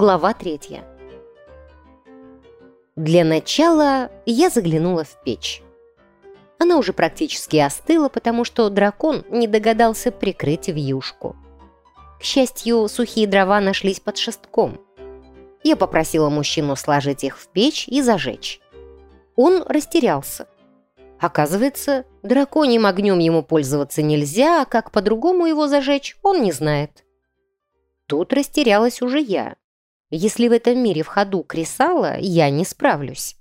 Глава третья. Для начала я заглянула в печь. Она уже практически остыла, потому что дракон не догадался прикрыть вьюшку. К счастью, сухие дрова нашлись под шестком. Я попросила мужчину сложить их в печь и зажечь. Он растерялся. Оказывается, драконьим огнем ему пользоваться нельзя, а как по-другому его зажечь, он не знает. Тут растерялась уже я. Если в этом мире в ходу кресало, я не справлюсь.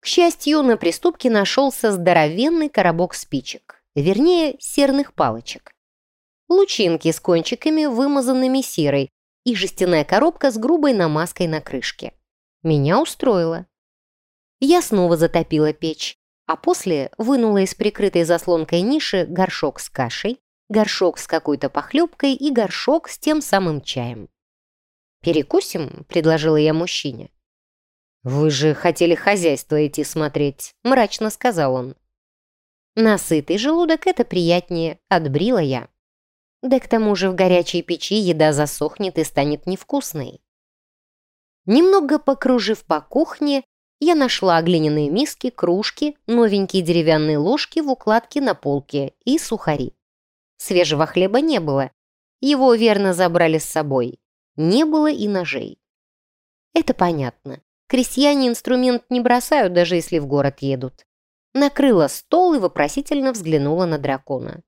К счастью, на приступке нашелся здоровенный коробок спичек, вернее, серных палочек. Лучинки с кончиками, вымазанными серой, и жестяная коробка с грубой намазкой на крышке. Меня устроило. Я снова затопила печь, а после вынула из прикрытой заслонкой ниши горшок с кашей, горшок с какой-то похлебкой и горшок с тем самым чаем. «Перекусим?» – предложила я мужчине. «Вы же хотели хозяйство идти смотреть», – мрачно сказал он. «Насытый желудок – это приятнее», – отбрила я. Да к тому же в горячей печи еда засохнет и станет невкусной. Немного покружив по кухне, я нашла глиняные миски, кружки, новенькие деревянные ложки в укладке на полке и сухари. Свежего хлеба не было. Его верно забрали с собой. Не было и ножей. Это понятно. Крестьяне инструмент не бросают, даже если в город едут. Накрыла стол и вопросительно взглянула на дракона.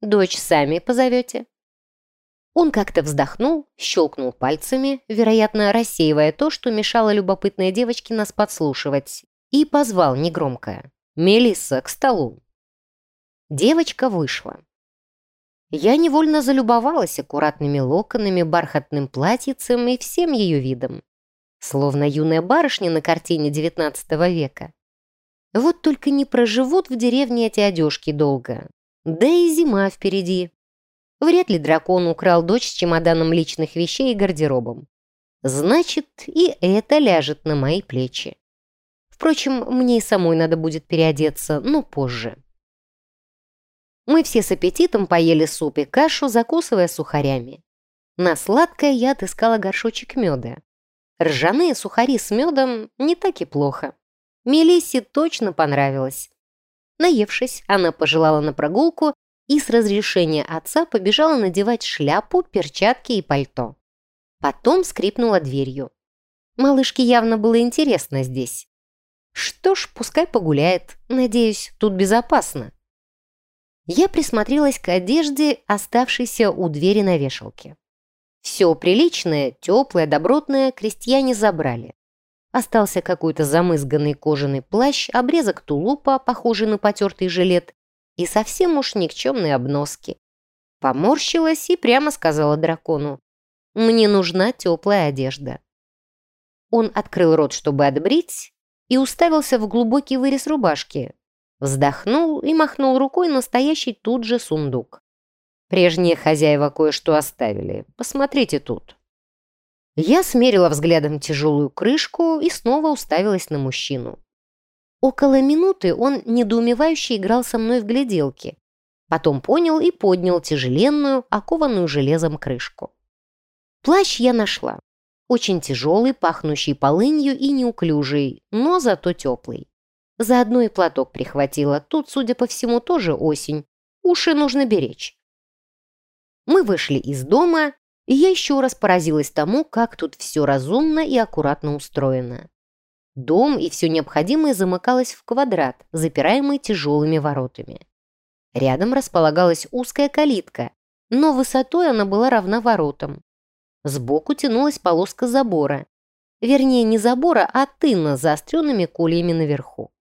«Дочь сами позовете?» Он как-то вздохнул, щелкнул пальцами, вероятно, рассеивая то, что мешало любопытной девочке нас подслушивать, и позвал негромко. «Мелисса, к столу!» Девочка вышла. Я невольно залюбовалась аккуратными локонами, бархатным платьицем и всем ее видом. Словно юная барышня на картине XIX века. Вот только не проживут в деревне эти одежки долго. Да и зима впереди. Вряд ли дракон украл дочь с чемоданом личных вещей и гардеробом. Значит, и это ляжет на мои плечи. Впрочем, мне и самой надо будет переодеться, но позже. Мы все с аппетитом поели суп и кашу, закусывая сухарями. На сладкое я отыскала горшочек меда. Ржаные сухари с медом не так и плохо. Мелиссе точно понравилось. Наевшись, она пожелала на прогулку и с разрешения отца побежала надевать шляпу, перчатки и пальто. Потом скрипнула дверью. Малышке явно было интересно здесь. Что ж, пускай погуляет. Надеюсь, тут безопасно. Я присмотрелась к одежде, оставшейся у двери на вешалке. Все приличное, теплое, добротное крестьяне забрали. Остался какой-то замызганный кожаный плащ, обрезок тулупа, похожий на потертый жилет, и совсем уж никчемные обноски. Поморщилась и прямо сказала дракону, «Мне нужна теплая одежда». Он открыл рот, чтобы отбрить, и уставился в глубокий вырез рубашки, Вздохнул и махнул рукой настоящий тут же сундук. Прежние хозяева кое-что оставили. Посмотрите тут. Я смерила взглядом тяжелую крышку и снова уставилась на мужчину. Около минуты он недоумевающе играл со мной в гляделки. Потом понял и поднял тяжеленную, окованную железом крышку. Плащ я нашла. Очень тяжелый, пахнущий полынью и неуклюжий, но зато теплый. Заодно и платок прихватила. Тут, судя по всему, тоже осень. Уши нужно беречь. Мы вышли из дома, и я еще раз поразилась тому, как тут все разумно и аккуратно устроено. Дом и все необходимое замыкалось в квадрат, запираемый тяжелыми воротами. Рядом располагалась узкая калитка, но высотой она была равна воротам. Сбоку тянулась полоска забора. Вернее, не забора, а тына с заостренными кольями наверху.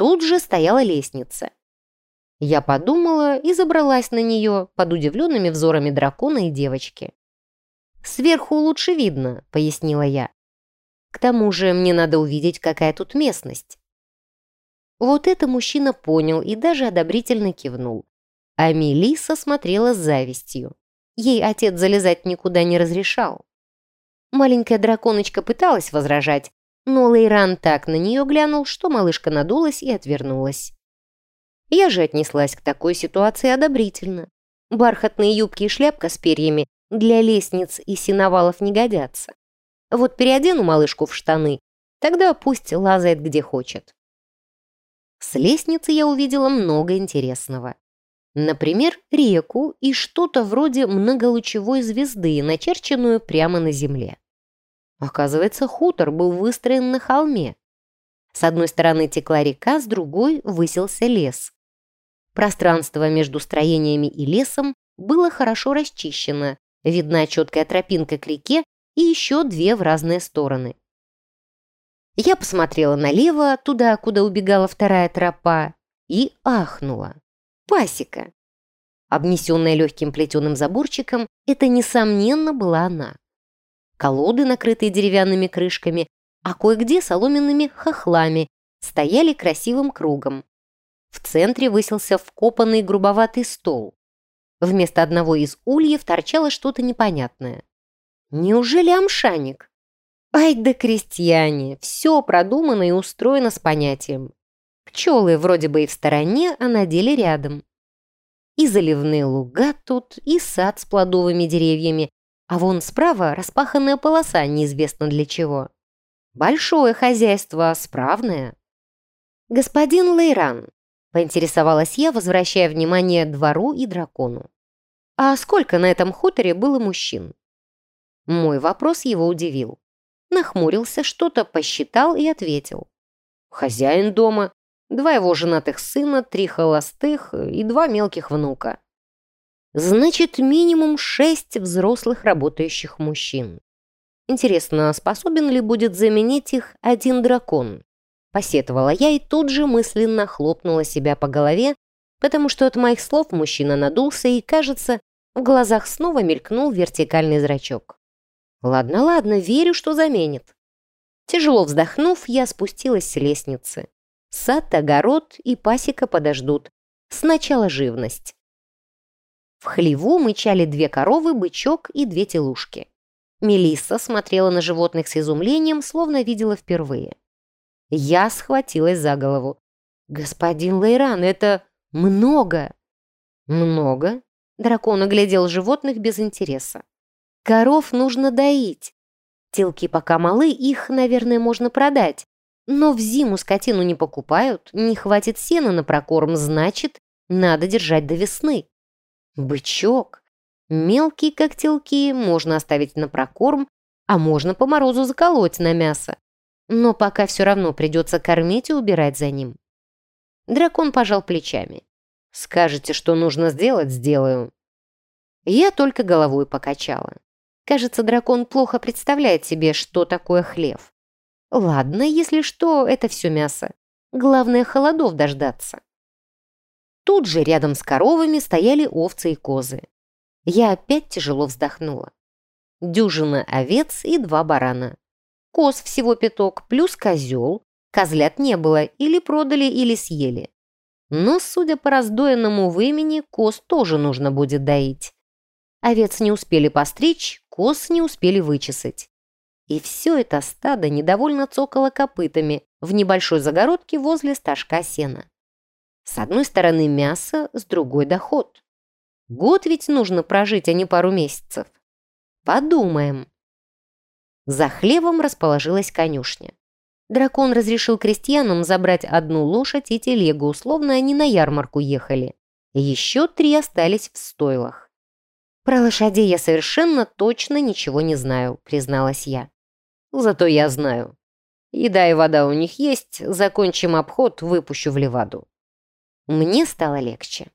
Тут же стояла лестница. Я подумала и забралась на нее под удивленными взорами дракона и девочки. «Сверху лучше видно», — пояснила я. «К тому же мне надо увидеть, какая тут местность». Вот это мужчина понял и даже одобрительно кивнул. А Мелисса смотрела с завистью. Ей отец залезать никуда не разрешал. Маленькая драконочка пыталась возражать, но Лейран так на нее глянул, что малышка надулась и отвернулась. Я же отнеслась к такой ситуации одобрительно. Бархатные юбки и шляпка с перьями для лестниц и сеновалов не годятся. Вот переодену малышку в штаны, тогда пусть лазает где хочет. С лестницы я увидела много интересного. Например, реку и что-то вроде многолучевой звезды, начерченную прямо на земле. Оказывается, хутор был выстроен на холме. С одной стороны текла река, с другой высился лес. Пространство между строениями и лесом было хорошо расчищено, видна четкая тропинка к реке и еще две в разные стороны. Я посмотрела налево, туда, куда убегала вторая тропа, и ахнула. Пасека. Обнесенная легким плетеным заборчиком, это, несомненно, была она. Колоды, накрытые деревянными крышками, а кое-где соломенными хохлами, стояли красивым кругом. В центре высился вкопанный грубоватый стол. Вместо одного из ульев торчало что-то непонятное. Неужели амшаник? Ай да крестьяне, все продумано и устроено с понятием. Пчелы вроде бы и в стороне, а на деле рядом. И заливные луга тут, и сад с плодовыми деревьями, а вон справа распаханная полоса неизвестно для чего. Большое хозяйство, справное. «Господин Лейран», — поинтересовалась я, возвращая внимание двору и дракону. «А сколько на этом хуторе было мужчин?» Мой вопрос его удивил. Нахмурился, что-то посчитал и ответил. «Хозяин дома, два его женатых сына, три холостых и два мелких внука». Значит, минимум шесть взрослых работающих мужчин. Интересно, способен ли будет заменить их один дракон? Посетовала я и тут же мысленно хлопнула себя по голове, потому что от моих слов мужчина надулся и, кажется, в глазах снова мелькнул вертикальный зрачок. Ладно, ладно, верю, что заменит. Тяжело вздохнув, я спустилась с лестницы. Сад, огород и пасека подождут. Сначала живность. В хлеву мычали две коровы, бычок и две телушки. Мелисса смотрела на животных с изумлением, словно видела впервые. Я схватилась за голову. «Господин Лейран, это много!» «Много?» Дракон оглядел животных без интереса. «Коров нужно доить. Телки пока малы, их, наверное, можно продать. Но в зиму скотину не покупают, не хватит сена на прокорм, значит, надо держать до весны. Бычок. Мелкие когтелки можно оставить на прокорм, а можно по морозу заколоть на мясо. Но пока все равно придется кормить и убирать за ним. Дракон пожал плечами. «Скажете, что нужно сделать, сделаю». Я только головой покачала. Кажется, дракон плохо представляет себе, что такое хлев. Ладно, если что, это все мясо. Главное, холодов дождаться. Тут же рядом с коровами стояли овцы и козы. Я опять тяжело вздохнула. Дюжина овец и два барана. Коз всего пяток, плюс козел. Козлят не было, или продали, или съели. Но, судя по раздоенному вымени, коз тоже нужно будет доить. Овец не успели постричь, коз не успели вычесать. И все это стадо недовольно цокало копытами в небольшой загородке возле стажка сена. С одной стороны мясо, с другой доход. Год ведь нужно прожить, а не пару месяцев. Подумаем. За хлебом расположилась конюшня. Дракон разрешил крестьянам забрать одну лошадь и телегу, условно они на ярмарку ехали. Еще три остались в стойлах. «Про лошадей я совершенно точно ничего не знаю», — призналась я. «Зато я знаю. Еда и вода у них есть, закончим обход, выпущу в леваду». Мне стало легче.